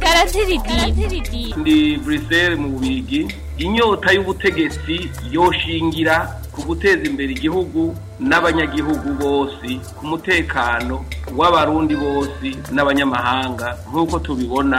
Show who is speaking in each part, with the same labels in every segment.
Speaker 1: karateriti ndi buriseri mu bigi inyota y'ubutegetsi yoshingira ku guteza imbere igihugu n'abanyagihugu bose ku mutekano w'abarundi bose n'abanyamahanga nk'uko tubibona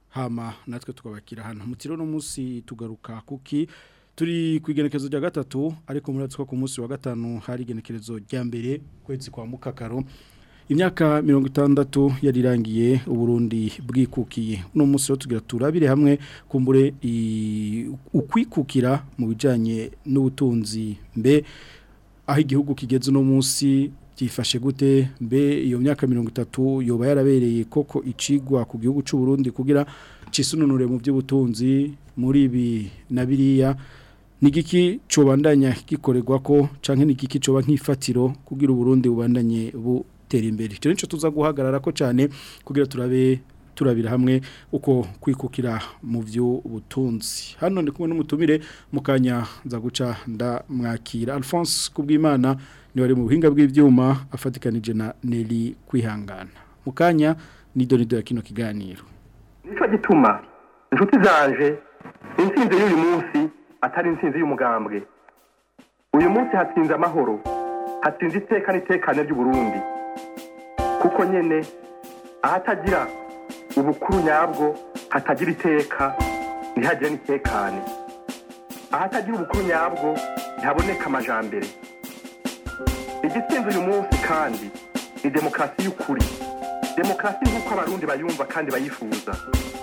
Speaker 2: hama
Speaker 3: natwe tukabakira hano mu kiro tugaruka kuki turi ku igenekerezo rya gatatu ariko muratswa ku munsi wa gatanu hari igenekerezo rya mbere kwezi kwa mukakaro imyaka mirongo itandatu yarirangiye uburundi bwikukiye uno munsi rero tugira turabire hamwe kumbure ukwikukira mu bijyanye n'ubutunzi mbe aho igihugu kigeze uno munsi byifashe gute mbe iyo myaka mirongo itatu yoba yarabereye koko icigwa ku gihugu cy’u Burundi kugira cisununure mu by'ubutunzi muri ibi na nigiki cobandanya gikorerwa ko canke nigiki coba nk'ifatiro kugira uburundi bubandanye butera imbere cyo nico tuza guhagarara ko cyane kugira turabe turabira hamwe uko kwikukira mu by'ubutunzi hano ndi kumwe n'umutumire mukanya nza guca ndamwakira Alphonse kubwimana ni wari mu buhinga bw'ibyuma afatikanije na Nelly kwihangana mukanya ni donido ya kino kiganiro
Speaker 4: nico gituma inshuti zanje insinzi y'uyu munsi atari insinzi y'umugambwe uyu munsi hatsinze amahoro hatsinze iteka n'itekane ry'uburundi kuko nyine ahatagira ubukuru nyabwo hatagira iteka ntihagire n'itekane ahatagira ubukuru nyabwo ntihaboneka amajambere igitsinze uyu munsi kandi ni demokarasi y'ukuri demokarasi nk'uko abarundi bayumva kandi bayifuza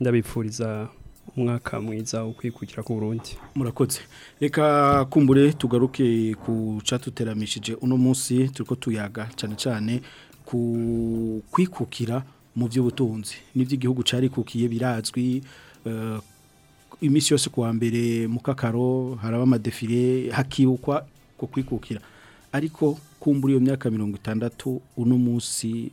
Speaker 5: ndabipfuriza umwaka mwiza ukwikukira ku Burundi
Speaker 3: murakoze reka kumbure tugaruke ku catuteramishije uno munsi turiko tuyaga cyane cyane ku kwikukira mu by'ubutunzi n'iby'igihugu carikukiye birazwi uh, iminsi yose kuwa mbere mu kakaro haraba amadefire hakibukwa ku kwikukira ariko kumbura iyo myaka mirongo itandatu uno munsi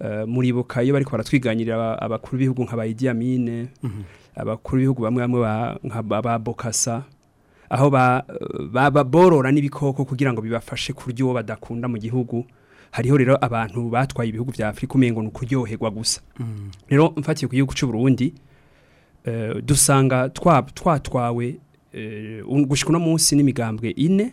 Speaker 5: eh, muribuka iyo bari baratwiganirira abakuru b'ibihugu nka Amine mhm. abakuru b'ibihugu bamwe bamwe ba bokasa aho bababorora n'ibikoko kugira ngo bibafashe kurya badakunda mu gihugu hariho rero abantu batwaye ibihugu bya Afrika umenya ngo ni ukuryoherwa gusa mhm. rero mfatiye ku gihugu Burundi Eh, dusanga twatwawe eh, gushyika uno munsi n'imigambwe ine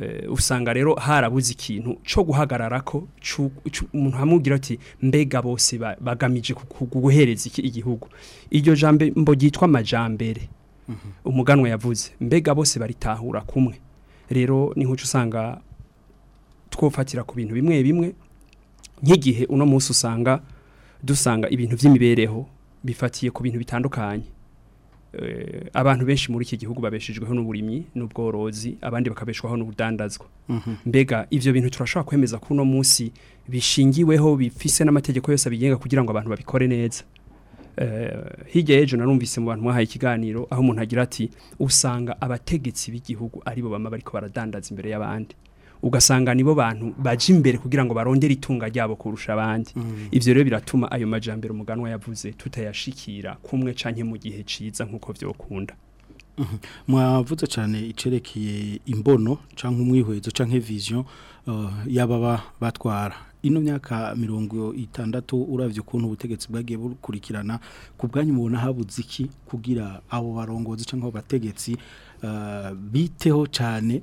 Speaker 5: eh, usanga rero harabuze ikintu cyo guhagarara ko umuntu amubwira ati mbega bose bagamije guhereza igihugu iryo jambo ryitwa amajambere mhm. umuganwa yavuze mbega bose baritahura kumwe rero niho usanga twofatira ku bintu bimwe bimwe nk'igihe uno munsi usanga dusanga ibintu by'imibereho bifatiye ku bintu bitandukanye eh, abantu benshi muri iki gihugu babeshejweho n'uburimyi n'ubworozi abandi bakabeshwaho n'ubudandazwa mhm. mbega ibyo bintu turashobora kwemeza ko uno munsi bishingiweho bifise n'amategeko yose abigenga kugira ngo abantu babikore neza eh, hirya y'ejo narumvise mu bantu mwahaye ikiganiro aho umuntu agira ati usanga abategetsi b'igihugu aribo bama bariko baradandaza imbere y'abandi ugasanga nibo bantu baje imbere kugira ngo barondere itunga ryabo kurusha abandi mm. ibyo rero biratuma ayo majyambere umuganwa yavuze tutayashikira kumwe canke mu gihe ciza nk'uko byokunda mm-hmm.
Speaker 3: mwavuze cyane icerekeye imbono cyangwa umwihwezo cyangwa viziyo uh, y'ababa batwara ino myaka mirongo itandatu urabye ukuntu ubutegetsi bwagiye bukurikirana ku bwanyu mubona habuze iki kugira abo barongozi cyangwa abo bategetsi uh, biteho cyane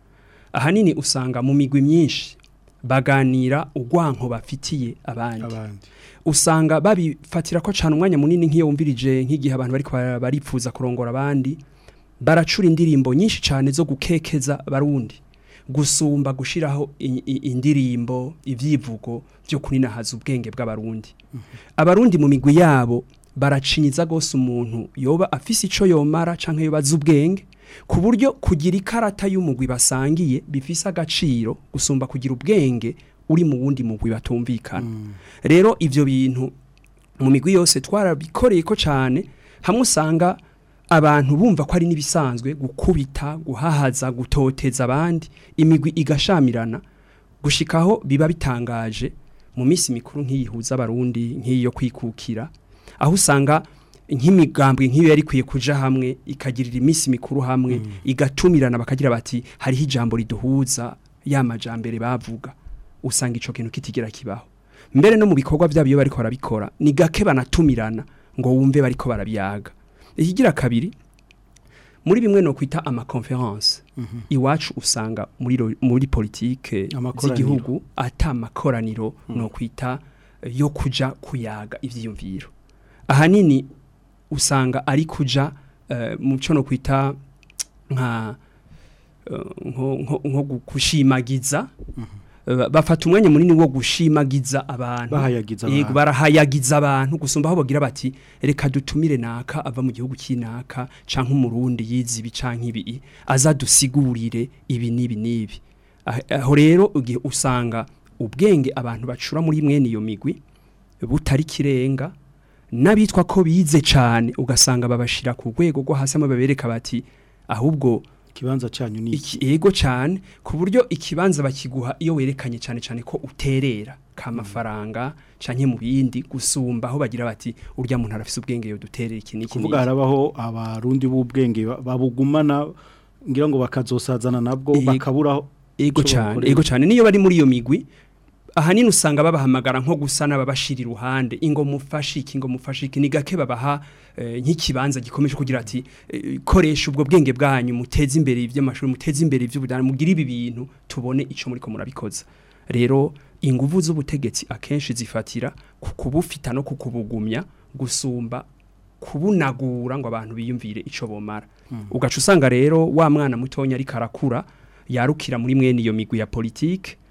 Speaker 5: ahanini usanga mu migwi myinshi baganira urwanko bafitiye abandi usanga babifatira ko cyane umwanya munini nk'iyo wumvirije nk'igihe abantu bari baripfuza kurongora abandi baracura indirimbo nyinshi cyane zo gukekeza barundi gusumba gushyiraho indirimbo ibyivugo byo kuninahaza ubwenge bw'abarundi mhm. abarundi mu migwi yabo baracinyiza rwose umuntu yoba afise icyo yomara cyangwa yoba azi ubwenge ku buryo kugira ikarata y'umugwi basangiye bifise agaciro gusumba kugira ubwenge uri mu wundi mugwi batumvikana mm. rero ibyo bintu mu migwi yose twarabikoreye ko cyane hamwe usanga abantu bumva ko ari n'ibisanzwe gukubita guhahaza gutoteza abandi imigwi igashamirana gushikaho biba bitangaje mu minsi mikuru nk'iyihuza abarundi nk'iyo kwikukira aho usanga nk'imigambwe nk'iyo yari ikwiye kuja hamwe ikagirira iminsi mikuru hamwe mm. igatumirana bakagira bati hariho ijambo riduhuza ya majambere bavuga usanga ico kintu kitigira kibaho mbere no mu bikorwa byabo iyo bariko barabikora ni gake banatumirana ngo wumve bariko barabyaga ikigira kabiri muri bimwe no kwita ama mm -hmm. iwacu usanga muri muri
Speaker 3: politique
Speaker 5: z'igihugu atamakoraniro mm -hmm. no kwita yo kuja kuyaga ivyiyumviro ahanini usanga ari kujya eh, mu cyo no kwita nka eh, nko gushimagiza mm-hmm. eh, bafata umwanya munini wo gushimagiza abantu barahayagiza abantu gusumba aho bagira bati reka dutumire naka ava mu gihugu cy'inaka cyangwa umurundi yize ibi cyangwa ibi aza ibi n'ibi n'ibi ah, aho rero usanga ubwenge abantu bacura muri mwene iyo migwi butari kirenga n'abitwa ko bize cyane ugasanga babashira ku rwego rwo hasi babereka bati ahubwo
Speaker 3: ikibanza cyanyu ni iki
Speaker 5: ego cyane ku buryo ikibanza bakiguha iyo werekanye cyane cyane ko uterera k'amafaranga mm. cyane mu bindi gusumba aho bagira bati urya muntu arafise ubwenge yo duterera iki n'iki
Speaker 3: kuvuga harabaho abarundi b'ubwenge babugumana ngira ngo bakazosazana nabwo bakaburaho
Speaker 5: ego cyane ego cyane niyo bari muri iyo migwi ahanini usanga babahamagara nko gusa n'ababashira iruhande ingo mufashe iki ngo ni gake babaha eh, nk'ikibanza gikomeje kugira ati eh, koresha ubwo bwenge bwanyu muteze imbere iby'amashuri muteze imbere iby'ubudani mugire ibi bintu tubone icyo muri ko murabikoza rero ingufu z'ubutegetsi akenshi zifatira ku kubufita no ku kubugumya gusumba kubunagura ngo abantu biyumvire icyo bomara hmm. ugaca usanga rero wa mwana mutonya ariko arakura yarukira muri mwene iyo migwi ya politiki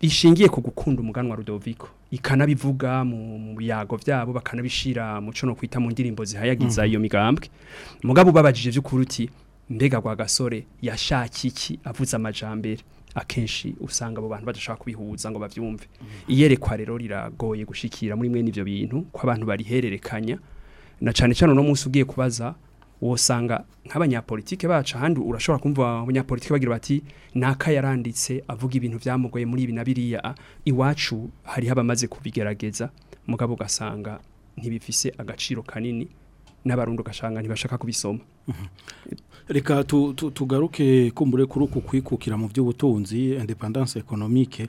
Speaker 5: rishingiye ku gukunda umuganwa Rudoviko ikanabivuga mu biyago byabo bakanabishira muco no kwita mu ndirimbo zihayagiza mhm. iyo migambwe mugabo babajije by'ukuri mbega kwa gasore yashakiki avuza amajambere akenshi usanga abo bantu badashaka kubihuza ngo bavyumve mhm. iyerekwa rero riragoye gushikira muri mwe n'ivyo bintu ko abantu barihererekanya na cane cane no munsi ugiye kubaza wosanga nk'abanyapolitike bacu ahandi urashobora kumva abanyapolitike bagira bati naka yaranditse avuga ibintu byamugoye muri ibi na biriya iwacu hari abamaze kubigerageza mugabo ugasanga ntibifise agaciro kanini n'abarundi ugasanga ntibashaka kubisoma
Speaker 3: mhm. reka tugaruke kumbure kuri uko kwikukira mu by'ubutunzi Independence economique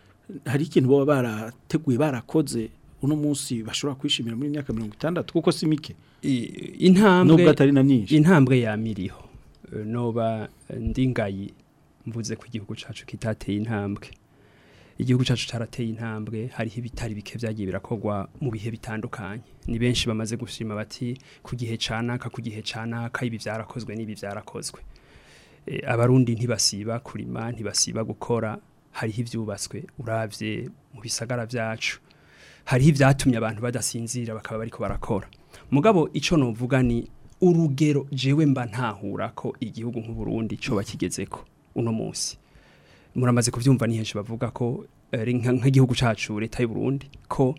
Speaker 3: hari ikintu baba barateguye barakoze uno munsi bashobora kwishimira muri myaka mirongo itandatu kuko si mike
Speaker 5: intambwe
Speaker 3: atari na myinshi
Speaker 5: intambwe yamiriho noba ndingayi mvuze ku gihugu cyacu kitateye intambwe igihugu cyacu cyarateye intambwe hariho ibitari bike byagiye birakogwa mu bihe bitandukanye ni benshi bamaze gushima bati ku gihe canaka ku gihe canaka ibi byarakozwe n'ibi byarakozwe e, abarundi ntibasiba kurima ntibasiba gukora hariho ibyubatswe urabye mu bisagara byacu hariho ibyatumye abantu badasinzira bakaba bariko barakora mugabo icyo nuvuga ni urugero jewe mba ntahura ko igihugu nk’u Burundi cyo bakigezeko uno munsi muramaze kubyumva ni henshi bavuga ko eh, nk'igihugu cacu leta y'u Burundi ko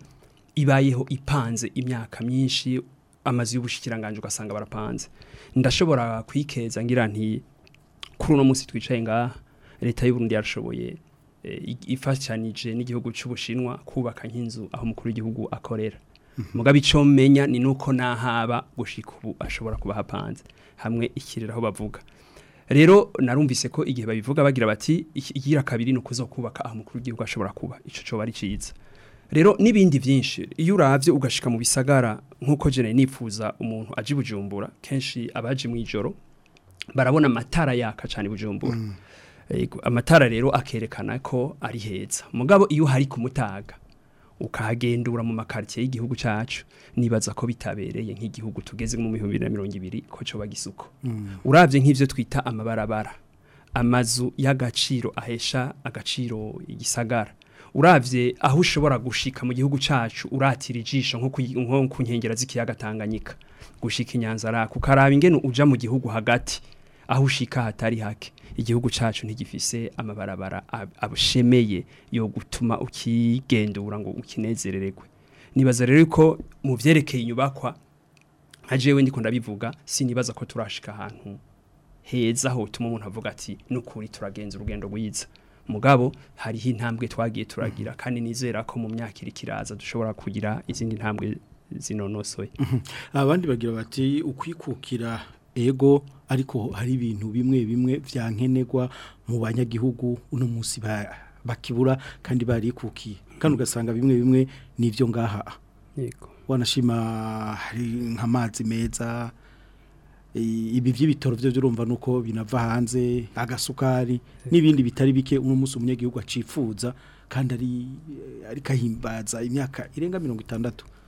Speaker 5: ibayeho ipanze imyaka myinshi amazu y'ubushikiranganje ugasanga barapanze ndashobora kwikeza ngira nti kuri uno munsi twicaye ngaha leta y'u Burundi yarashoboye eh, ifashanije n'igihugu cy'ubushinwa kubaka nk'inzu aho umukuru w'igihugu akorera mhm. mugabe icyo menya ni nuko n'ahaba gushika ubu ashobora kuba hapanze hamwe ikirere aho bavuga rero narumvise ko igihe babivuga bagira bati igira kabiri ni ukuzokubaka aho mukuru’ w'igihugu ashobora kuba icyo cyo bari cyiza rero n'ibindi byinshi iyo urabye ugashika mu bisagara nk'uko jene nifuza umuntu aje bujumbura kenshi abaje mu ijoro barabona amatara yaka cyane bujumbura mm. eh, amatara rero akerekana ko ari heza mugabo iyo hari kumutaga ukagendura mu makaritsiye y'igihugu cyacu nibaza ko bitabereye nk'igihugu tugeze mu bihumbi na mirongo ibiri ko cyo bagisuko mm. urabye nk'ibyo twita amabarabara amazu y'agaciro ahesha agaciro igisagara urabye aho ushobora gushika mu gihugu cyacu uratira ijisho nko ku nkengero z'ikiyaga tanganyika gushika inyanzara kukaraba ingene ujya mu gihugu hagati aho ushika hatari hake igihugu cyacu ntigifise amabarabara abushemeye yo gutuma ukigendura ngo ukinezererekwe nibaza rero ko mu byerekeye inyubakwa nka jewe ndiko ndabivuga nibaza ko turashika ahantu heza ho tuma umuntu avuga ati nukuri turagenza urugendo rwiza mugabo hariho intambwe twagiye turagira kandi nizera ko mu myaka iri kiraza dushobora kugira izindi ntambwe zinonosoye uhuh.
Speaker 3: abandi bagira bati ukwikukira ego ariko hari ibintu bimwe bimwe byankenerwa mu banyagihugu uno munsi bakibura kandi barikukiye kandi ugasanga bimwe bimwe n'ibyo ngaha wanashima hari nk'amazi meza ibi by'ibitaro byo urumva nuko binava hanze agasukari n'ibindi bitari bike uno munsi umunyagihugu acifuza kandi ari ariko ahimbaza imyaka irenga mirongo itandatu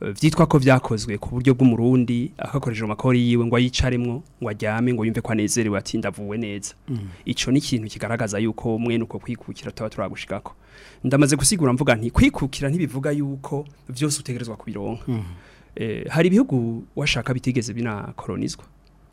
Speaker 5: byitwa eh, ko byakozwe ku buryo bw'umurundi akakoresheje amakori yiwe ngo ayicaremwo ngo ajyame ngo yumve ko anezerewe ati ndavuwe neza mm. icyo ni ikintu kigaragaza yuko mwene uko kwikukira tuba turagushikako ndamaze gusigura mvuga nti kwikukira ntibivuga yuko byose utegerezwa kubironka mm. eh, hari ibihugu washaka bitigeze binakoroniswa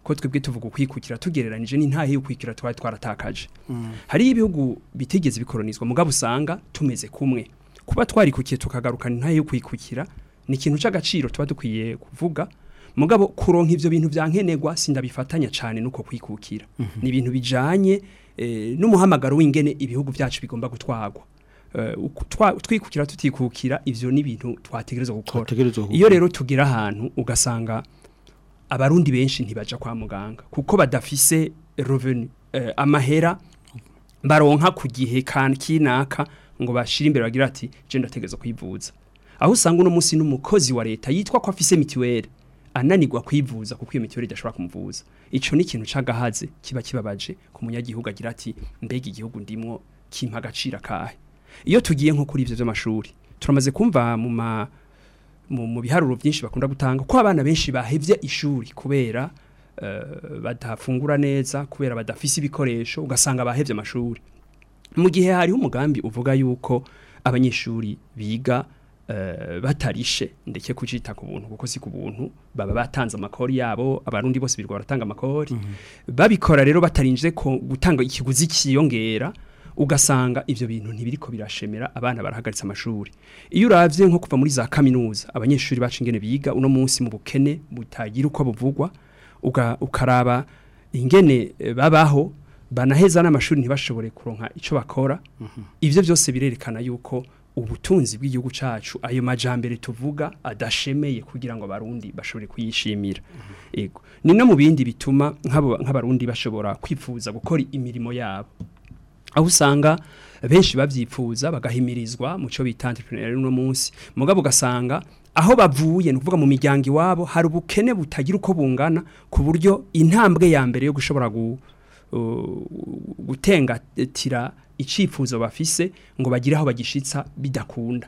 Speaker 5: ko twebwe tuvuga kwikukira tugereranije ni ntahe ukwikira twari twaratakaje mm. hari ibihugu bitigeze bikoronizwa mugabo usanga tumeze kumwe kuba twarikukiye tukagaruka ni ntahe ukwikukira ni ikintu cy'agaciro tuba dukwiye kuvuga mugabo kuronka ibyo bintu byankenegwa sindabifatanya cyane nuko kwikukira mhm. ni ibintu bijyanye eh, n'umuhamagaro w'ingene ibihugu byacu bigomba gutwarwa eh, twikukira tutikukira ibyo ni ibintu twategereza gukora iyo rero tugira ahantu ugasanga abarundi benshi ntibaja kwa muganga kuko badafise eh, amahera baronka ku gihe kinaka ngo bashyire imbere bagira ati jenda ndategereza kwivuza aho usanga uno munsi n'umukozi wa leta yitwa ko afise mituweli ananirwa kwivuza kuko iyo mituweli idashobora kumuvuza icyo ni ikintu cy'agahaze kiba kibabaje ku munyagihugu agira ati mbega igihugu ndimwo kimpa agaciro akahe iyo tugiye nko kuri ibyo by'amashuri turamaze kumva mu ma mu biharuro byinshi bakunda gutanga ko abana benshi bahebye ishuri kubera eh, badafungura neza kubera badafise ibikoresho ugasanga bahebye amashuri mu gihe hariho umugambi uvuga yuko abanyeshuri biga Eh, batarishe ndetse kucita ku buntu kuko si ku buntu baba batanze amakori yabo abarundi bose birirwa baratanga amakori mhm. babikora rero batarinje ko gutanga ikiguzi kiyongera ugasanga ibyo bintu ntibiriko birashemera abana barahagaritse amashuri iyo urabye nko kuva muri za kaminuza abanyeshuri bacu ingene biga uno munsi mu bukene butagira uko buvugwa ukaraba ingene eh, babaho banaheza n'amashuri ntibashobore kuronka icyo bakora mhm. ibyo byose birerekana yuko ubutunzi bw'igihugu cyacu ayo majyambere tuvuga adashemeye kugira ngo abarundi bashobore kuyishimira mm-hmm. ego ni no mu bindi bituma nk'abarundi bashobora kwifuza gukora imirimo yabo aho usanga benshi babyifuza bagahimirizwa mu cyo bita entrepreneur no munsi mugabo ugasanga aho bavuye ni ukuvuga mu miryango iwabo hari ubukene butagira uko bungana ku buryo intambwe ya mbere yo gushobora gutengatira icyifuzo bafise ngo bagire aho bagishitsa bidakunda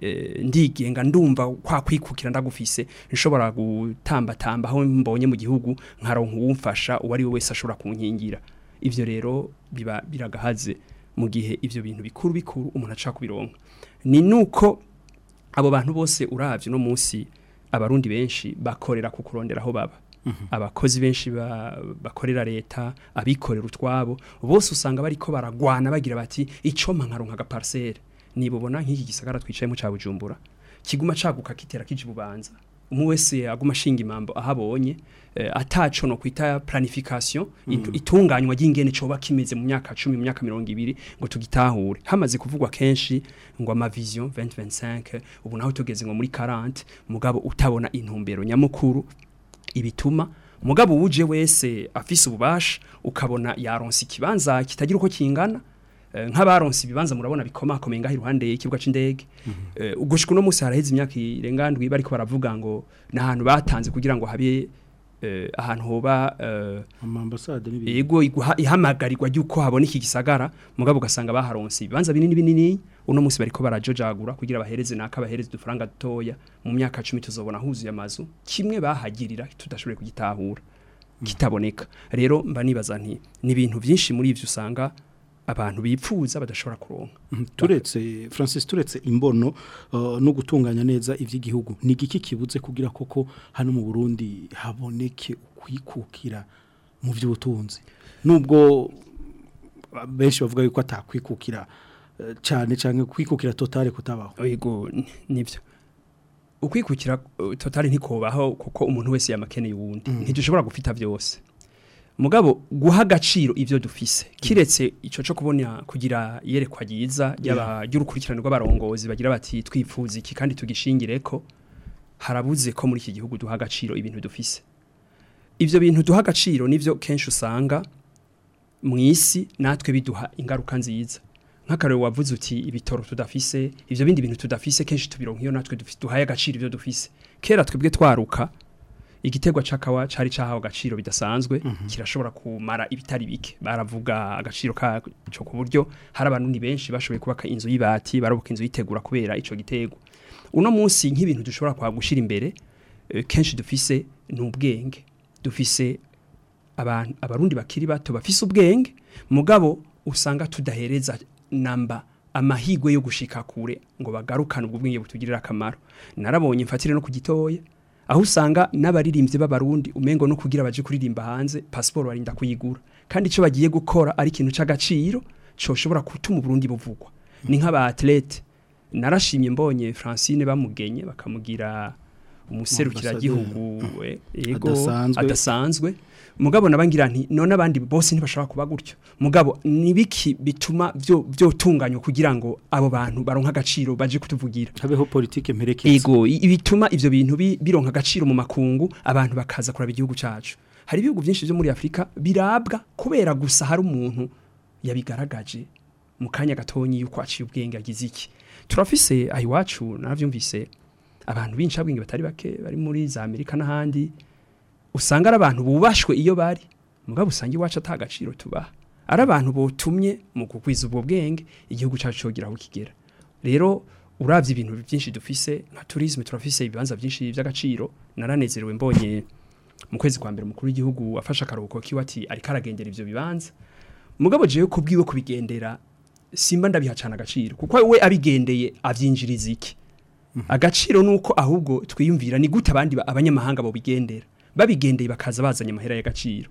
Speaker 5: Eh, ndigenga ndumva kwa kwikukira ndagufise nshobora gutambatamba aho mbonye mu gihugu nkaronka uwumfasha uwo ari we wese ashobora kunkingira ibyo rero biba biragahaze mu gihe ibyo bintu bikuru bikuru umuntu aca kubironka ni nuko abo bantu bose urabye no munsi abarundi benshi bakorera ku aho baba mhm. abakozi benshi bakorera leta abikorera utwabo bose usanga bariko baragwana bagira bati icyo mpankaronka agapariseri nibubona nk'iki gisagara twicayemo cya bujumbura kiguma caguka kitera kijibubanza umwe wese aguma ashinga imambo ahabonye eh, ataco no kwita planification mm. itunganywa ry'ingene coba kimeze mu myaka 10 mu myaka 20 ngo tugitahure hamaze kuvugwa kenshi ngo ama vision 2025 ubu naho tugeze ngo muri 40 mugabo utabona intumbero nyamukuru ibituma mugabo wuje wese afise ububasha ukabona yaronse ikibanza kitagira uko kingana Eh, nk'abaronse ibibanza murabona bikomakomeye ngaho iruhande y'ikibuga cy'indege eh, gushika uno munsi haraheze imyaka irenga ndwi bariko baravuga ngo ni ahantu batanze kugira ngo habe eh, ahantu hoba yego ihamagarirwa ry'uko habona iki gisagara mugabo ugasanga baharonse ibibanza binini binini uno munsi bariko barajojagura kugira abahereze naka bahereze udufaranga dutoya mu myaka cumi tuzobona huzuye amazu kimwe bahagirira tudashoboye kugitahura mm. kitaboneka rero mba nibaza nti ni ibintu byinshi muri ibyo usanga abantu bipfuza badashobora kuronka mhm.
Speaker 3: turetse francis turetse imbono uh, no gutunganya neza iby'igihugu ni igiki kibuze kugira koko hano mu burundi haboneke kwikukira mu by'ubutunzi nubwo benshi bavuga yuko atakwikukira uh, cyane cyane kwikukira totale kutabaho
Speaker 5: yego nibyo ukwikukira uh, totale ntikobaho kuko umuntu wese yamakeneye uwundi mm. ntidushobora gufita byose mugabo guha agaciro ibyo dufise kiretse icyo cyo kubona kugira iyerekwa ryiza ry'urukurikirane rw'abarongozi bagira bati twifuza iki kandi tugishingire ko harabuze ko muri iki gihugu duha agaciro ibintu dufise ibyo bintu duha agaciro nibyo kenshi usanga mu isi natwe biduha ingaruka nziza nk'akarere wavuze uti ibitoro tudafise ibyo bindi bintu tudafise kenshi tubironka iyo natwe duha agaciro ibyo dufise kera twebwe twaruka igitego cakawa cari cahawe agaciro bidasanzwe mhm. kirashobora kumara ibitari bike baravuga agaciro kaco ku buryo hari abantu ni benshi bashoboye kubaka inzu y'ibati barabuka inzu yitegura kubera icyo gitego uno munsi nk'ibintu dushobora kwa gushira imbere eh, kenshi dufise n'ubwenge dufise abantu abarundi bakiri bato bafise ubwenge mugabo usanga tudahereza namba amahigwe yo gushika kure ngo bagarukane ubwo bwenge butugirira akamaro narabonye mfatire no kugitoya aho usanga n'abaririmbyi b'abarundi umengo no kugira baje kuririmba hanze pasiporo barinda kuyigura kandi icyo bagiye gukora ari ikintu cy'agaciro cyoshobora gutuma uburundi buvugwa ni nk’aba nk'abatlete narashimye mbonye francine bamugenye bakamugira umuserukiragihugu yego
Speaker 3: eh,
Speaker 5: adasanzwe mugabo nabangira nti none abandi bose ntibashobora kuba gutyo mugabo nibiki bituma byo byotunganywa kugira ngo abo bantu baronka agaciro baje kutuvugira
Speaker 3: habeho politike mperekeza
Speaker 5: yego bituma ivyo bintu bironka agaciro mu makungu abantu bakaza kuraba igihugu cyacu hari ibihugu byinshi byo muri Afrika birabwa kubera gusa hari umuntu yabigaragaje mu kanya gatonyi yuko aciye ubwenge agize iki turafise ahiwacu navyumvise abantu bincabwenge batari bake bari muri za Amerika n'ahandi usanga ari abantu bubashwe iyo bari mugabo usanga iwacu agaciro tubaha ari abantu botumye mu kukwiza ubwo bwenge igihugu cyacu cyogera aho kigera rero urabye ibintu byinshi dufise nka turisme turafise ibibanza byinshi by'agaciro naranezerewe mbonye mu kwezi kwa mbere mukuru w'igihugu afashe akaruhuko kiwe ati ariko aragendera ibyo bibanza mugabo jewe kubwiwe kubigendera simba ndabihacana agaciro kuko we abigendeye abyinjiriza iki mhm. agaciro uko ahubwo twiyumvira ni gute abandi abanyamahanga bo bigendera babigendeye bakaza bazanye amahera y'agaciro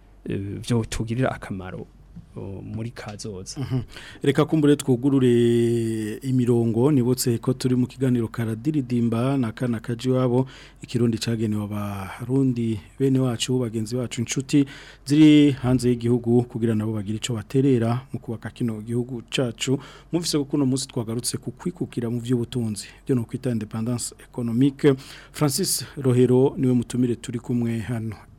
Speaker 5: byotugirira uh, akamaro muri kazoza mhm.
Speaker 3: reka kumbure twugurure imirongo nibutse ko turi mu kiganiro karadiridimba na kana kaji wabo ikirundi cyagenewe abarundi bene wacu bagenzi wacu inshuti ziri hanze y'igihugu kugira nabo bagire icyo baterera mu kubaka kino gihugu cacu mumvise ko uno munsi twagarutse ku kwikukira mu by'ubutunzi byo ni kwita Independence economique francis rohero niwe mutumire turi kumwe hano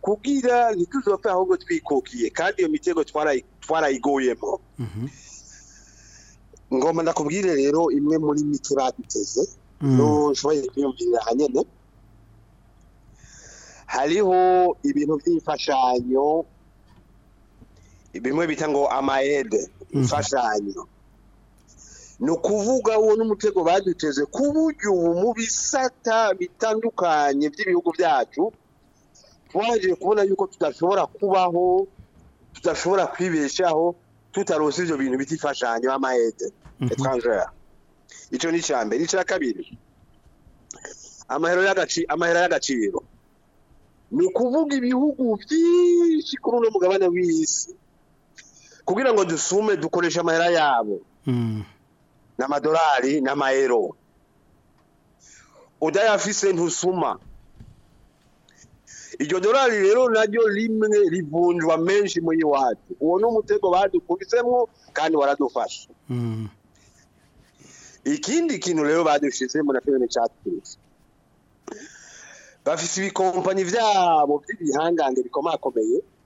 Speaker 6: kubwira ntituzopfe ahubwo twikukiye kandi iyo mitego twarayiguyemo
Speaker 3: mm-hmm.
Speaker 6: ngomba ndakubwire rero imwe muri mike baduteze
Speaker 3: mm.
Speaker 6: ntushoboye kwiyumvirira ahanyine hariho ibintu by'imfashanyo bimwe bita ngo amayede
Speaker 3: mm-hmm.
Speaker 6: imfashanyo ni ukuvuga uwo n'umutego baduteze ku buryo ubu mu bisata bitandukanye by'ibihugu byacu twaje kubona yuko tudashobora kubaho tudashobora kwibeshaho tutaronse ibyo bintu bita imfashanyo y'amahete
Speaker 3: mhm.
Speaker 6: etranjera icyo ni icya mbere icya kabiri amahera y'agaciro ni ukuvuga ibihugu byinshi kuri uno mugabane w'isi kugira ngo dusume dukoresha amahera yabo
Speaker 3: mhm.
Speaker 6: n'amadolari n'amayero udayafise ntusuma iryo dorari rero naryo rimwe rivunjwa menshi muri iwacu uwo ni umutego badukubisemo kandi waradufasha
Speaker 3: hmm.
Speaker 6: ikindi kintu rero badushyizemo na fone cyaturutse bafite ibikompanyi byabo by'ibihangange bikomakomeye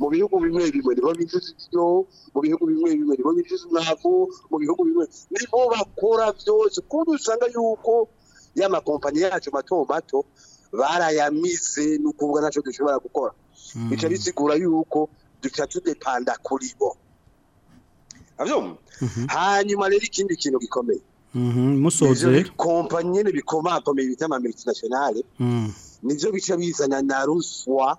Speaker 6: mu bihugu bimwe bimwe nibo binjiza ibyo mu bihugu bimwe bimwe nibo binjiza umwavu mu bihugu bimwe nibo bakora byose kuko usanga yuko y'amakompanyi yacu mato mato barayamize nukubwa ukuvuga ntacyo dushobora gukora bica hmm. bisigura yuko duca tudepanda kuri bo mhm. hanyuma rero ikindi kintu gikomeye
Speaker 3: mhm. musoze
Speaker 6: kompanyi nyine bikomakomeye bita ama multinationale
Speaker 3: hmm.
Speaker 6: nibyo bica bizana na ruswa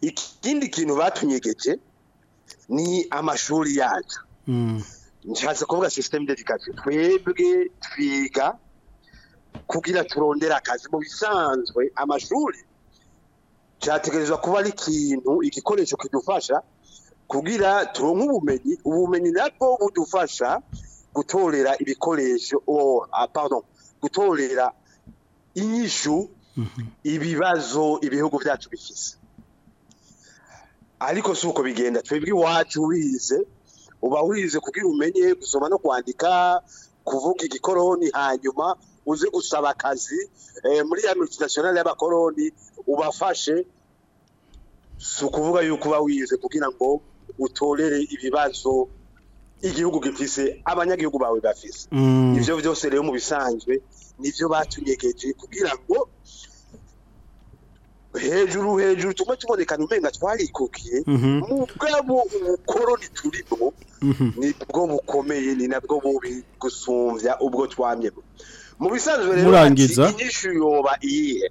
Speaker 6: ikindi kintu batunyegeje ni amashuri yacu
Speaker 3: mm.
Speaker 6: nshatse kuvuga systeme d'education twebwe twiga kugira turondera akazi mu bisanzwe amashuri cyategerezwa kuba ari ikintu igikoresho kidufasha kugira turonke ubumenyi ubumenyi nabwo budufasha gutorera ibikoresho oh, ah, pardon gutorera inyishu mhm. ibibazo ibihugu byacu bifise ariko si uko bigenda twebwe iwacu wize uba wize kugira umenye gusoma no kwandika kuvuga igikoroni hanyuma uzi gusaba akazi eh, muri ya multinasiyonari y'abakoroni ubafashe si ukuvuga yuko uba wize kugira ngo utorere ibibazo igihugu gifise abanyagihugu bawe bafise
Speaker 3: mm.
Speaker 6: ibyo byose rero mu bisanzwe nibyo batunyegeje kugira ngo hejuru hejuru tuba tubonekana umenga twarikukiye
Speaker 3: mm-hmm.
Speaker 6: mu ubukoroni turimo
Speaker 3: mm-hmm.
Speaker 6: ni bukomeye ni nabwo bubi gusumbya ubwo twamyemo mu bisanzwe rero inyishu yoba iyihe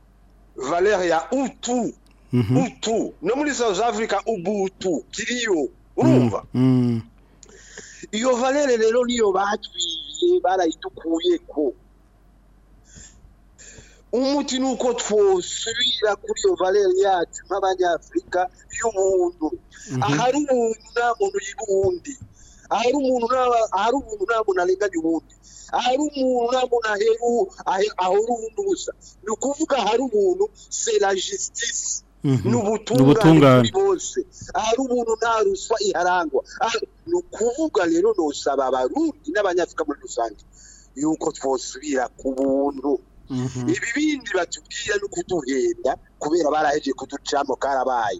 Speaker 6: valeur ya utu utu no muri south africa ubutu kiriyo mm. urumva
Speaker 3: mm.
Speaker 6: iyo valere rero niyo batwiriye barayitukuye ko umuti ni uko twosubira kuri iyo valere yacu nk'abanyafurika y'ubuntu mhm. ahari umuntu nta muntu yiba uwundi ahari umuntu nta muntu arenganya uwundi ahari umuntu nta muntu ahera ahora uwundi ubusa ni ukuvuga ahari umuntu sera jisitisi
Speaker 3: Mhm.
Speaker 6: n'ubutungane bose ahari ubuntu nta ruswa iharangwa ni ukuvuga rero ntusaba abarundi n'abanyafurika muri rusange yuko twosubira ku buntu
Speaker 3: mhm.
Speaker 6: ibi bindi batubwira no kuduhenda kubera baraheje kuducamo karabaye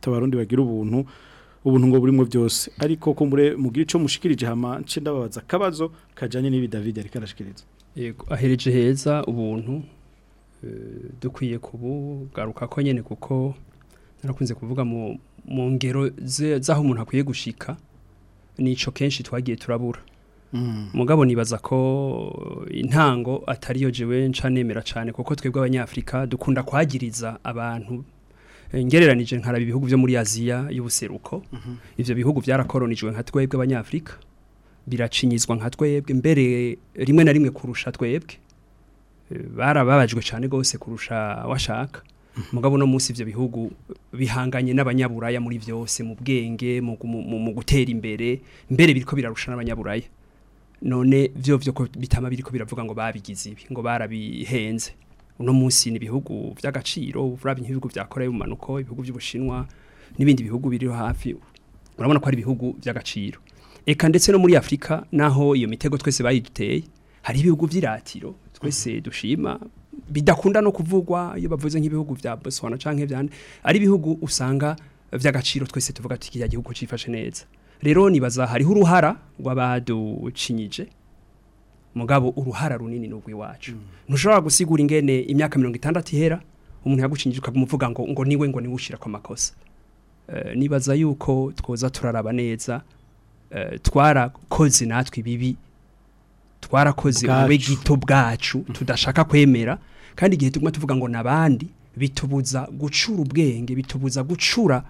Speaker 3: tabarundi bagira ubuntu ubuntu ngo burimo byose ariko ko mure mugira icyo mushikirije hama nce ndababaza akabazo kajyanye n'ibi david ariko arashikiriza
Speaker 5: ahereje heza ubuntu dukwiye kubugaruka ko nyine kuko narakunze kuvuga mu mu ngero z'aho umuntu akwiye gushika nicyo kenshi twagiye turabura mm. mugabo nibaza ko intango atariyo jewe nca nemera cyane kuko twebwe abanyafurika dukunda kwagiriza abantu eh, ngereranije nkaraba ibihugu byo muri aziya y'ubuseruko mhm. ibyo bihugu byarakoronijwe nka twebwe abanyafurika biracinyizwa nka twebwe mbere rimwe na rimwe kurusha twebwe barababajwe cyane rwose kurusha washaka mugabo no munsi ibyo bihugu bihanganye n'abanyaburaya muri byose mu bwenge mu gutera imbere mbere biriko birarusha n'abanyaburaya none byo byo ko bitama biriko biravuga ngo babigize ibi ngo barabihenze uno munsi ni ibihugu by'agaciro urabi nk'ibihugu bya Korea y'umanuko ibihugu by'ubushinwa n'ibindi bihugu biri hafi urabona ko ari ibihugu by'agaciro eka ndetse no muri Afrika naho iyo mitego twese bayiduteye hari ibihugu by'iratiro twese dushima bidakunda no kuvugwa iyo bavuze nk'ibihugu bya Botswana canke byane ari ibihugu usanga vy'agaciro twese tuvuga ati kijya gihugu cifashe neza rero nibaza hariho uruhara rw'abaducinyije mugabo uruhara runini nubwo iwacu mm. ntushobora gusigura ingene imyaka 60 ihera umuntu yagucinyije ukamuvuga ngo ngo niwe ngo niwushira ku makosa eh, nibaza yuko twoza turaraba neza eh, twarakoze natwe ibibi twarakoze gito bwacu mm. tudashaka kwemera kandi igihe tuguma tuvuga ngo nabandi bitubuza gucura ubwenge bitubuza gucura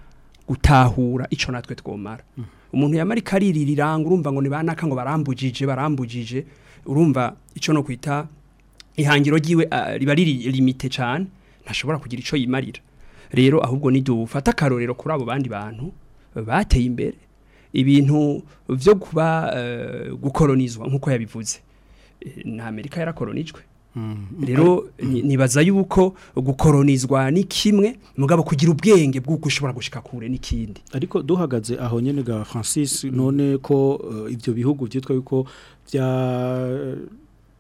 Speaker 5: gutahura ico natwe twomara mm. umuntu yamara ikaririra urumva ngo nibanaka ngo barambujije barambujije urumva icyo no kwita ihangiro giwe ah, riba riri limite cyane ntashobora kugira icyo yimarira rero ahubwo nidufata karorero kuri abo bandi bantu bateye imbere ibintu byo kuba eh, gukolonizwa nk'uko yabivuze eh, na amerika yarakoronijwe mm. rero nibaza yuko gukolonizwa ni kimwe mugabo kugira ubwenge bw'uko ushobora gushika kure n'ikindi
Speaker 3: ariko duhagaze aho nyine ga francis mm. none ko eh, ibyo bihugu byitwa yuko
Speaker 5: byakoroneje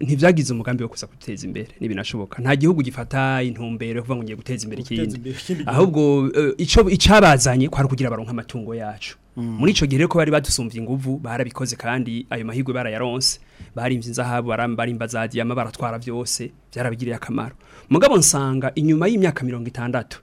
Speaker 5: ntibyagize umugambi wo kuza guteza imbere n'ibinashoboka nta gihugu gifata intumbero kuvuga ngo ngiye guteza imbere ikindi ahubwo eh, icyo icyabazanye kwari kugira baronka amatungo yacu mm. muri icyo gihe ko bari badusumbye inguvu barabikoze kandi ayo mahirwe barayaronse barimvye inzahabu barimba za diyama baratwara byose byarabigiriye akamaro mugabo nsanga inyuma y'imyaka mirongo itandatu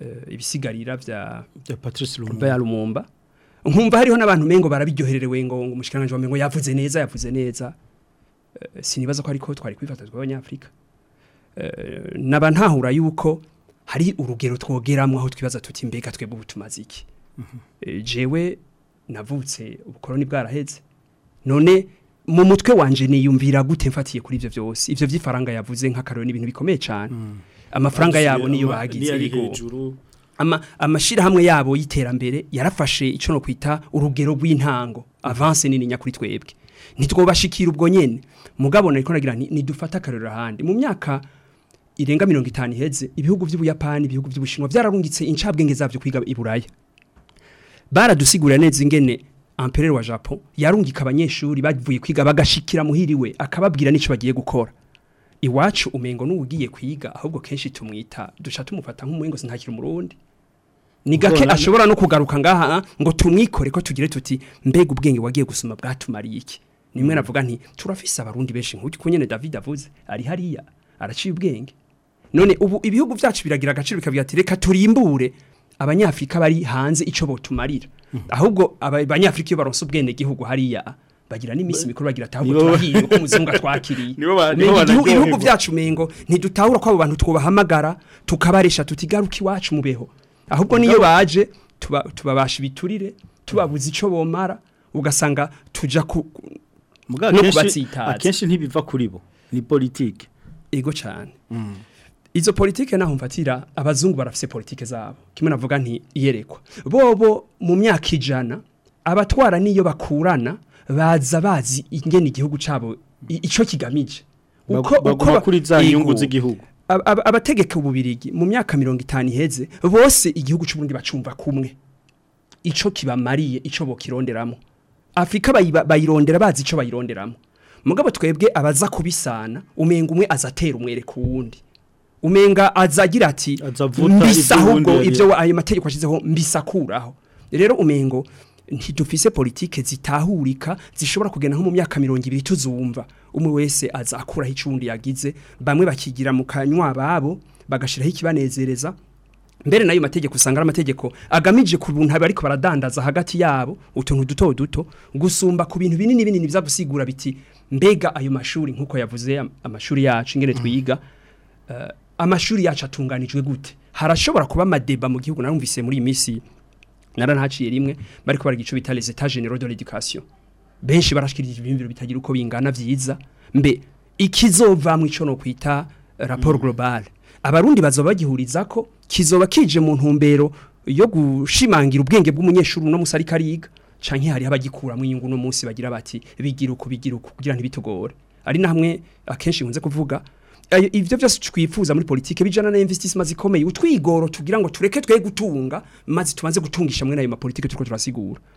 Speaker 5: Eh, ibisigarira
Speaker 3: bya Patrice
Speaker 5: Lumumba nkumva hariho n'abantu mengo barabiryohererewe ngo ngo wa wamengo yavuze neza yavuze neza eh, sinibaza ko ariko twari kwifata tw'abanyafrika eh, naba ntahura yuko hari urugero twogeramwe aho twibaza tuti mbega twebwe butumaze iki mhm. jewe navutse ubukoroni bwaraheze none mu mutwe wanje niyumvira gute mfatiye kuri ivyo byose ivyo by'ifaranga yavuze nk'akaroni ibintu bikomeye cyane mm. amafaranga yabo niyo bagize
Speaker 3: hejuru
Speaker 5: amashyirahamwe yabo y'iterambere yarafashe icyo no kwita urugero rw'intango avance nini nyakuri twebwe ntitwobashikira ubwo nyene mugabona ariko nagira ntidufate akarero ahandi mu myaka irenga mirongo itanu iheze ibihugu by'ubuyapani ibihugu by'ubushinwa byararungitse incabwenge zabyo kwiga i buraya baradusigurira neza ingene amperere wa japo yarungika abanyeshuri bavuye kwiga bagashikira muhiriwe akababwira n'icyo bagiye gukora iwacu umengo n'ugiye kwiga ahubwo kenshi tumwita duca tumufata nk'umuhingo mu umurundi ni gake ashobora no kugaruka ngaha ah, ngo tumwikore ko tugire tuti mbega ubwenge wagiye gusoma bwatumariye iki nimwe mm. navuga nti turafise abarundi benshi nk'uko kunyene David avuze ari hariya araciye ubwenge none ubu ibihugu byacu biragira agaciro bikavuga ati reka turimbure Abanyafurika bari hanze ico botumarira mm. ahubwo abanyafrika iyo baronse ubwene gihugu hariya ah, bagira n'iminsi mikuru bagira
Speaker 3: tahubwo
Speaker 5: twahiye uko umuzungu atwakiriye ibihugu byacu mengo ntidutahura ko abo bantu twobahamagara tukabaresha tutigaruka iwacu mubeho ahubwo niyo baje tubabasha ibiturire tubabuze icyo bomara ugasanga tujya ku no kubatsitaza
Speaker 3: akenshi ntibiva kuri bo ni politike
Speaker 5: ego cyane mm. izo politike naho mfatira abazungu barafise politike zabo kimwe navuga nti iyerekwa bobo mu myaka ijana abatwara niyo bakurana baza bazi ingene igihugu cabo ico kigamije
Speaker 3: uko
Speaker 5: uko
Speaker 3: kuri z'igihugu
Speaker 5: abategeka ububirigi mu myaka 50 iheze bose igihugu cy'u Burundi bacumva kumwe ico kibamariye ico bokironderamo Afrika bayirondera bazi ico bayironderamo mugabo twebwe abaza kubisana umenga umwe azatera umwere ku wundi umenga azagira ati mbisa ahubwo ibyo ayo mategeko ashizeho mbisakuraho rero umengo ntidufise politike zitahurika zishobora kugenda nko mu myaka mirongo ibiri tuzumva umwe wese aza akuraho yagize bamwe bakigira mu kanywa babo bagashiraho ikibanezereza mbere nayo mategeko usanga ari amategeko agamije ku buntu bintu bariko baradandaza hagati yabo utuntu duto duto gusumba ku bintu binini binini biza gusigura biti mbega ayo mashuri nkuko yavuze amashuri yacu ingene mm. twiga eh, amashuri yacu atunganijwe gute harashobora kuba amadeba mu gihugu narumvise muri iyi minsi naranahaciye rimwe bari kubara igice bita les états généraux de l'éducation benshi barashikirije ibimbiro bitagira uko bingana vyiza mbe ikizova mu ico no kwita eh, rapport mm. global abarundi bazoba bagihuriza ko kizoba kije mu ntumbero yo gushimangira ubwenge bw'umunyeshuri uno musari kariga canke hari abagikura mu inyungu no munsi bagira bati bigira uko bigira uko kugira ntibitugore ari na hamwe akenshi nkunze kuvuga ibyo byose twifuza muri politiki bijyana na imvesitisima zikomeye utwigoro tugira ngo tureke twe gutunga maze tumaze gutungisha mwene ayo mapolitiki turiko turasigura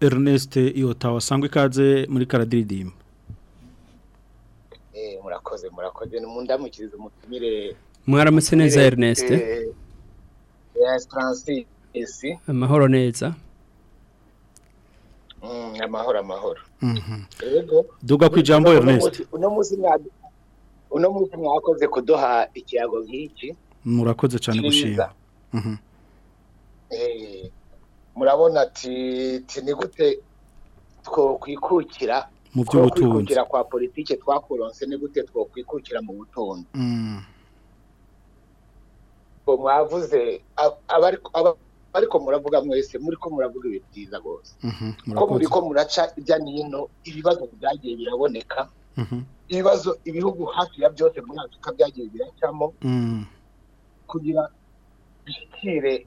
Speaker 3: Ernest Iotawa sangwe ikaze muri Karadiridimba
Speaker 7: Eh murakoze murakoze nimundamukirize umutumire
Speaker 5: Mwaramutse neza Ernest
Speaker 7: Yes eh, Francis
Speaker 5: Amahoro neza
Speaker 7: Mm amahoro amahoro
Speaker 3: Mhm
Speaker 7: Yego
Speaker 3: Duga
Speaker 7: kwijambo
Speaker 3: Ernest
Speaker 7: Uno musi mwakoze kuduha ikiyago nk'iki
Speaker 3: murakoze cyane gushima Mhm.
Speaker 7: Eh, murabona ati ni gute twokwikukira
Speaker 3: mu by'ubutunzi
Speaker 7: kwa politiki twakuronse ni gute twokwikukira mu butunzi
Speaker 3: mm.
Speaker 7: mwavuze ariko muravuga mwese muri ko muravuga ibi byiza rwose
Speaker 3: mhm,
Speaker 7: ko muri ko muraca ibya n'ino ibibazo byagiye biraboneka
Speaker 3: mhm.
Speaker 7: ibibazo ibihugu hafi ya byose muri afurika byagiye biracamo
Speaker 3: mm.
Speaker 7: kugira gushyikire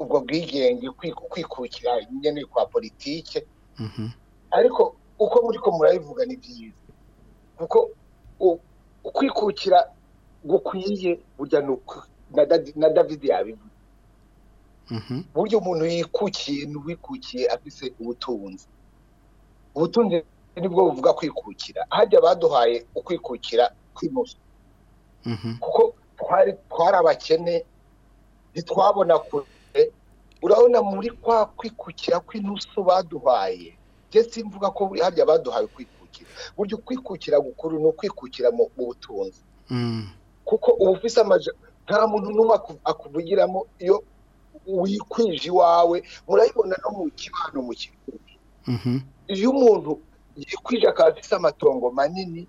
Speaker 7: ubwo bwigenge kwikukira nyine kwa politike
Speaker 3: mhm.
Speaker 7: ariko uko muri ko murabivuga ni byiza kuko ukwikukira gukwiye burya ni na david yabivuze
Speaker 3: mhm.
Speaker 7: burya umuntu yikukiye n'uwikukiye afise ubutunzi ubutunzi nibwo buvuga kwikukira hajya baduhaye ukwikukira kw'imoso
Speaker 3: mhm.
Speaker 7: kuko twari abakene ntitwabona kure urabona muri kwa kwikukira kw'intusu baduhaye ndetse imvuga ko buri harya baduhaye kwikukira burya kwikukira gukuru ni ukwikukira mu butunzi
Speaker 3: mm.
Speaker 7: kuko uba ufite amaje nta muntu n'umwe akuvugiramo iyo wikwije iwawe murayibona no mu kibano mu kiguzi
Speaker 3: mm-hmm.
Speaker 7: iyo umuntu yikwije akaba afite amatongo manini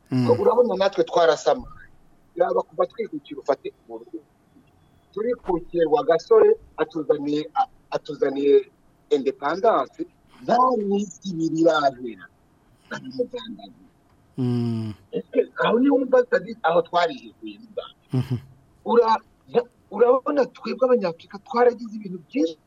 Speaker 7: mm. urabona
Speaker 3: natwe
Speaker 7: twarasama yaba kuva twihutira ufate umuntu turikukira wa gasore atuzaniye atuzaniye indepandansi nta minsi ibiri irahera
Speaker 3: mm.
Speaker 7: aho niho mbaza aho twarihiye mm-hmm. urabona twebwe abanyafurika twaragize ibintu byinshi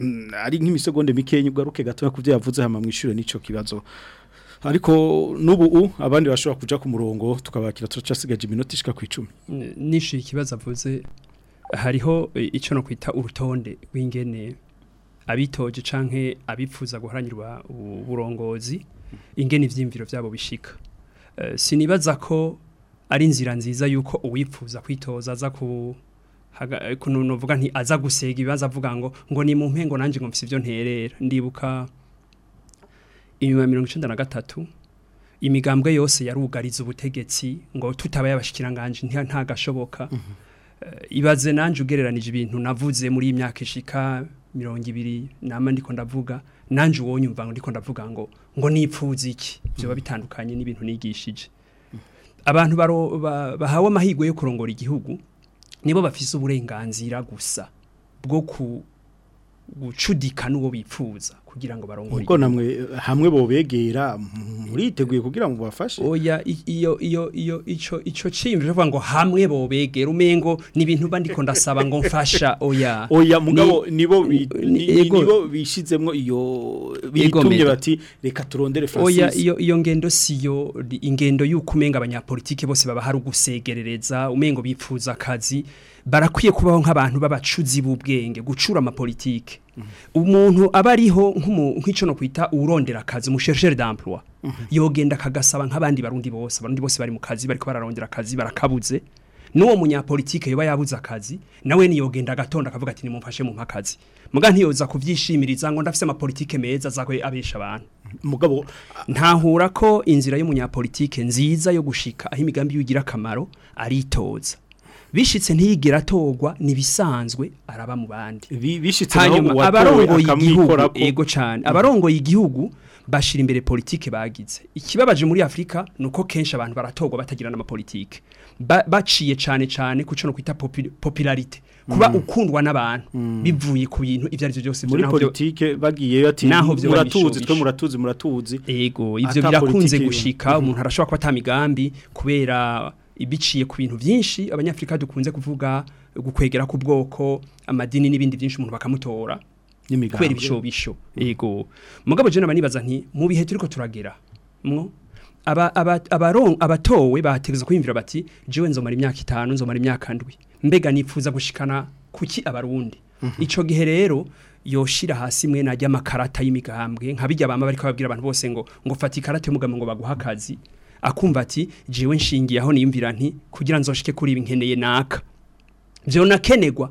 Speaker 3: mm, ari nk'imisegonde mikeya ugaruke gato ku byo yavuze hano mu ishuri n'icyo kibazo ariko n'ubu u abandi bashobora kujya ku murongo tukabakira turacasigaje iminota ishika ku icumi
Speaker 5: nishyuye ikibazo avuze hariho icyo no kwita urutonde rw'ingene abitoje canke abipfuza guharanirwa uburongozi ingene ivyimviro byabo bishika eh, sinibaza ko ari nzira nziza yuko uwipfuza kwitoza aza ku kunovuga nti aza gusega ibibazo avuga ngo ngo ni mu mpengo nanjye ngo mfise ibyo nterera ndibuka ibihumbi mirongo icyenda na gatatu imigambwe yose yarugariza ubutegetsi ngo tutabaye abashikiranganje ntagashoboka mhm. eh, ibaze nanje ugereranije ibintu navuze muri iyi myaka ishika mirongo ibiri nama ndiko ndavuga nanje uwo nyumva ndiko ndavuga ngo ngo nipfuze iki byoba mhm. bitandukanye n'ibintu nigishije mhm. abantu bahawe amahirwe yo kurongora igihugu nibo bafise uburenganzira gusa bwo ku gucudikana uwo bipfuza kugira ngo barongore
Speaker 3: ubwo namwe hamwe bobegera muriteguye kugira ngo bafashe
Speaker 5: oya iyo iyo iyo ico ico cimvira bavuga ngo hamwe bobegera umengo ni ibintu bandiko ndasaba ngo mfasha oya
Speaker 3: oya mugabo nibo nibo bishizemmo iyo bitumye bati reka turondere Francis oya
Speaker 5: iyo iyo ngendo siyo ingendo y'ukumenga abanyapolitike bose baba hari gusegerereza umengo bipfuza akazi barakwiye kubaho nk'abantu b'abacuzi b'ubwenge gucura amapolitike umuntu aba ariho nk'icyo no kwita urondera akazi umusherishere d'amploi yogenda akagasaba nk'abandi barundi bose abarundi bose bari mu kazi bariko bararondera akazi barakabuze n'uwo munyapolitike yoba yabuze akazi nawe niyogenda agatonda akavuga ati nimumfashe mu mpakazi muga ntiyoza kubyishimiriza ngo ndafise amapolitike meza zakwe abesha abantu
Speaker 3: mugabo
Speaker 5: ntahura ko inzira y'umunyapolitike nziza yo gushika aho imigambi yugira kamaro aritoza bishitse ntiyigire atogwa ni bisanzwe araba mu bandi
Speaker 3: bishitse
Speaker 5: hanyuma abarongoye igihugu ego cyane abarongoye igihugu bashira imbere politike bagize ikibabaje muri Afrika nuko kenshi abantu baratogwa batagirana na politike baciye cyane cyane kuco no kwita popularity kuba
Speaker 3: mm.
Speaker 5: ukundwa n'abantu mm. bivuye ku bintu ibyo ari byo byose
Speaker 3: muri politike bagiye
Speaker 5: bati
Speaker 3: muratuzi twe muratuzi muratuzi
Speaker 5: yego ivyo birakunze gushika umuntu arashobora kuba atamigambi kubera ibiciye ku bintu byinshi abanyafurika dukunze kuvuga gukwegera ku bwoko amadini n'ibindi byinshi umuntu bakamutora kubera ibishobisho yego mugabo jena banibaza nti mu bihe turiko turagera mwo abatowe bategeza kwiyumvira bati jewe nzomara imyaka itanu nzomara imyaka ndwi mbega nifuza gushikana kuki abarundi mhm. icyo gihe rero yoshira hasi mwe najya amakarata y'imigambwe nka bijya bama bariko babwira abantu bose ngo ngo fata ikarate mugamo ngo baguha akazi akumva ati jiwe nshingiye aho niyumvira nti kugira nzoshike kuri ibi nkeneye naka byo nakenegwa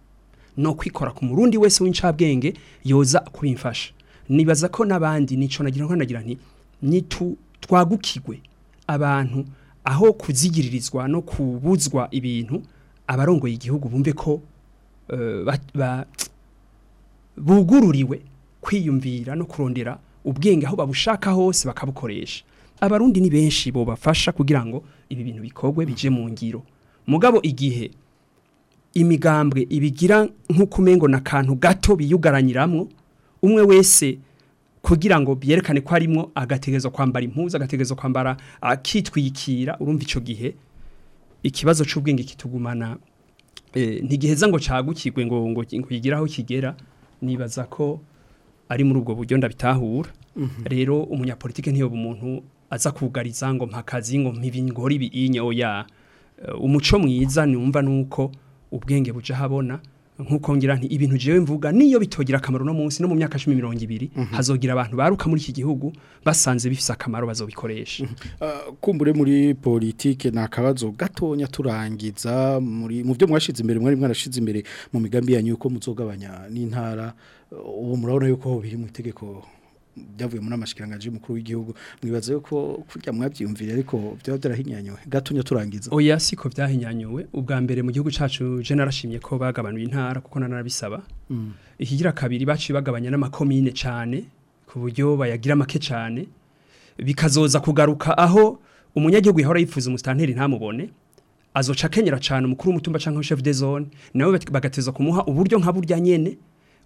Speaker 5: no kwikora ku murundi wese w'incabwenge yoza kubimfasha nibaza ko n'abandi nico nagira ngo nagira nti nitu twagukigwe abantu aho kuzigiririzwa no kubuzwa ibintu abarongoye igihugu bumve ko eh, bugururiwe kwiyumvira no kurondera ubwenge aho babushaka hose bakabukoresha abarundi ni benshi bo bafasha kugira ngo ibi bintu bikogwe bije mu ngiro mugabo igihe imigambwe ibigira nk'uko umengo na kantu gato biyugaranyiramo umwe wese kugira ngo byerekane ko harimo agategezo kwambara impuzu agategezo kwambara ah, akitwikira urumva icyo gihe ikibazo cy'ubwenge kitugumana eh, ntigiheza ngo cagukigwe ngo ngo kigire kigera nibaza ko ari muri ubwo buryo ndabitahura
Speaker 3: mhm.
Speaker 5: rero umunyapolitike ntiyoba umuntu aza kugariza ngo mpakazi ngo mpibingore ibi inyoya eh, umuco mwiza numva nuko ubwenge buca habona nkuko ngira nti ibintu jewe mvuga niyo bitogira akamaro no munsi no mu myaka 2020 mirongo ibiri
Speaker 3: mhm.
Speaker 5: hazogira abantu baruka muri iki gihugu basanze bifise akamaro bazobikoresha
Speaker 3: mhm. ah, kumbure muri politiki na kabazo gatonya turangiza mu byo mwashize imbere mwari mwarashize imbere mu migambi yanyu ko muzogabanya n'intara ubu murabona yuko biri mu itegeko byavuye muri amashikiranganje y'umukuru w'igihugu mwibaza yuko kurya mwabyiyumvira ariko byaba byarahinyanyuwe gatunyo turangiza
Speaker 5: oya siko byahinyanyuwe ubwa mbere mu gihugu cacu je narashimye ko bagabanuye intara kuko nanarabisaba
Speaker 3: mm.
Speaker 5: ikigira kabiri baciye bagabanya n'amakomine cyane ku buryo bayagira make cyane bikazoza kugaruka aho umunyagihugu yahora yifuza umusitanteri ntamubone azoca akenyera cyane umukuru w'umutumba cyangwa chef de zone nawe bagateza kumuha uburyo nka burya nyene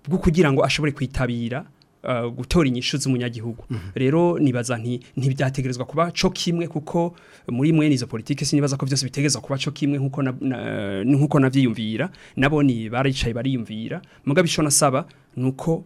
Speaker 5: bwo kugira ngo ashobore kwitabira Eh, gutora inyishu z'umunyagihugu mhm. rero nibaza nti ntibyategerezwa kuba cyo kimwe kuko muri mwene izo politike sinibaza ko byose bitegerezwa kuba cyo kimwe nkuko nabyiyumvira nabo ni baricaye bariyumvira mugabe ico nasaba nuko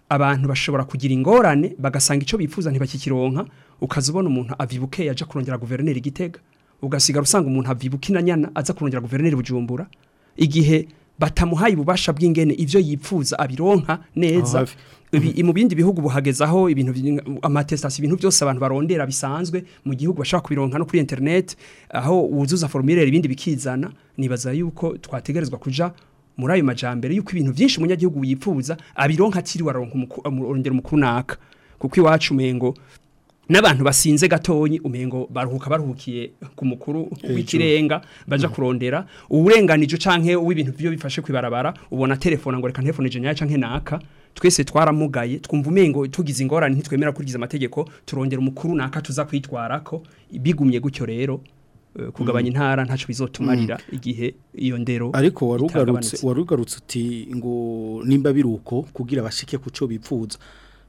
Speaker 5: abantu bashobora kugira ingorane bagasanga icyo bifuza ntibakikironka ukaza ubona umuntu avibuke ajya kurongera guverineri igitega ugasigara usanga umuntu avibukina nyana aza kurongera guverineri bujumbura igihe batamuhaye ububasha bw'ingene ibyo yipfuza abironka neza mu bindi bihugu buhagezaho ibintu amatestasi ibintu byose abantu barondera bisanzwe mu gihugu bashaka kubironka no kuri internet aho wuzuza formulaire ibindi bikizana nibaza yuko twategerezwa kuja muri ayo majambere yuko ibintu byinshi umunyagihugu yipfuza abironka atiriwe aronka umurondero umukunaka kuko iwacu umengo n'abantu basinze gatonyi umengo baruhuka baruhukiye ku mukuru w'ikirenga baje mm. kurondera uburenganije canke w'ibintu byo bifashe kwibarabara ubona telefone ngo reka telefone je nyaca nkenaka twese twaramugaye twumva umengo tugize ingorane twemera kurigiza amategeko turongera umukuru naka tuza ko bigumye gutyo rero eh, kugabanya mm. intara ntacyo bizotumarira mm. igihe iyo ndero
Speaker 3: ariko warugarutse warugarutse uti ngo nimba biruko kugira abashike kuco bipfuza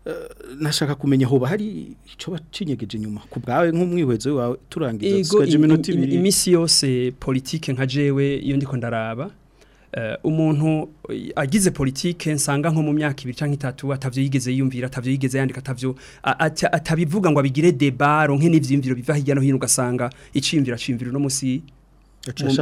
Speaker 3: Eh, nashaka kumenya aho bahari icyo bacinyegeje nyuma ku bwawe nk'umwihwezo wawe turangiza
Speaker 5: tukaje
Speaker 3: iminota ibiri
Speaker 5: iminsi yose politike nka jewe iyo ndiko ndaraba eh, umuntu agize politike nsanga nko mu myaka ibiri cyangwa itatu atavyo yigeze yumvira atavyo yigeze yandika atavyo atabivuga ngo abigire debaro nke n'ivyimviro biva hirya no hino ugasanga iciyumvira cimvira uno musi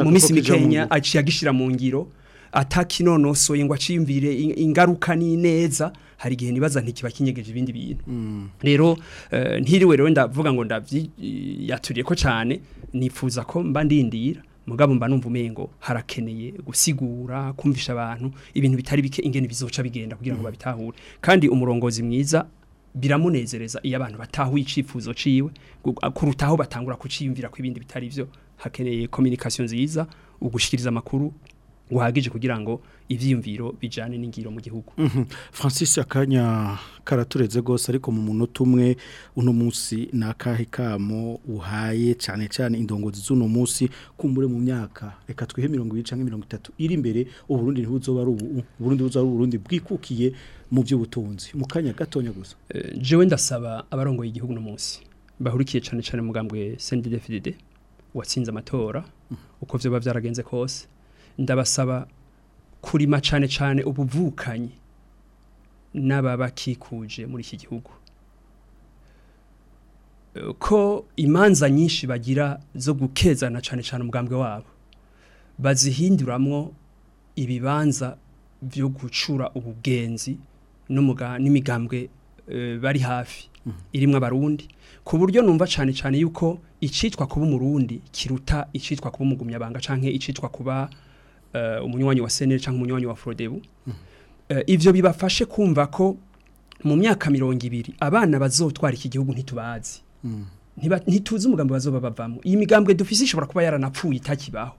Speaker 5: mu
Speaker 3: minsi
Speaker 5: mikenya agishira mu ngiro atakinonosoye ngo acimvire ingaruka n'ineza hari igihe nibaza ntikiba kinyegeje ibindi bintu mm. rero eh, ntiriwe rero ndavuga ngo ndabyaturiye ko cyane nifuza ko mba ndindira mugabo mba numva umengo harakeneye gusigura kumvisha abantu ibintu bitari bike ingene bizoca bigenda kugira ngo mm. babitahure kandi umurongozi mwiza biramunezereza iyo abantu batahuye icifuzo ciwe kurutaho batangura kuciyumvira ko ibindi bitari byo hakeneye communication nziza ugushikiriza amakuru guhagije kugira ngo ibyiyumviro bijyane n'ingiro mu gihugu
Speaker 3: mhm. francis akanya karaturetse rwose ariko mu munota umwe uno munsi ni akahe uhaye cyane cyane indongozi z'uno munsi kumbure mu myaka reka twihe mirongo irindwi cyangwa mirongo itatu iri imbere uburundi ntibuzoba ari ubu Burundi buzoba ari uburundi bwikukiye mu by'ubutunzi mu kanya gatonya gusa
Speaker 5: eh, jewe ndasaba abarongoye igihugu no munsi bahurikiye cyane cyane mugambwe sendidefidide watsinze amatora mhm. uko byoba byaragenze kose ndabasaba kurima cyane cyane ubuvukanyi n'ababakikuje muri iki gihugu ko imanza nyinshi bagira zo gukezana cyane cyane umugambwe wabo bazihinduramwo ibibanza byo gucura ubugenzi n'imigambwe e, bari hafi mm-hmm. irimo abarundi ku buryo numva cyane cyane yuko icyitwa kuba umurundi kiruta icyitwa kuba umugumyabanga cyangwa icyitwa kuba Eh, umunywanyi wa seneri cyangwa umunywanyi wa forodebu eh, ibyo bibafashe kumva ko mu myaka mirongo ibiri abana bazotwara iki gihugu ntitubazi mm. ntituzi umugambi bazoba babavamo iyi migambwe dufise ishobora kuba yaranapfuye itakibaho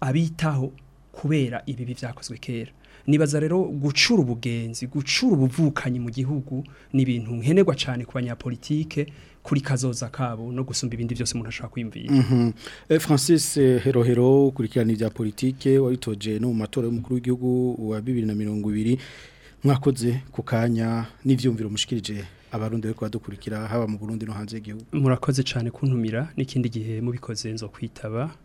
Speaker 5: abitaho kubera ibibi byakozwe kera nibaza rero gucura ubugenzi gucura ubuvukanyi mu gihugu ni ibintu nkenerwa cyane ku banyapolitike kuri kazoza kabo no gusumba ibindi byose umuntu ashaka kwiyumvira
Speaker 3: mhm. eh, francis herohero eh, ukurikirana ibya politike wabitoje no mu matora y'umukuru w'igihugu wa bibiri na mirongo ibiri mwakoze ku kanya n'ibyumviro mushikirije abarundi bari kubadukurikira haba mu Burundi no hanze y'igihugu
Speaker 5: murakoze cyane kuntumira n'ikindi gihe mubikoze nzo kwitaba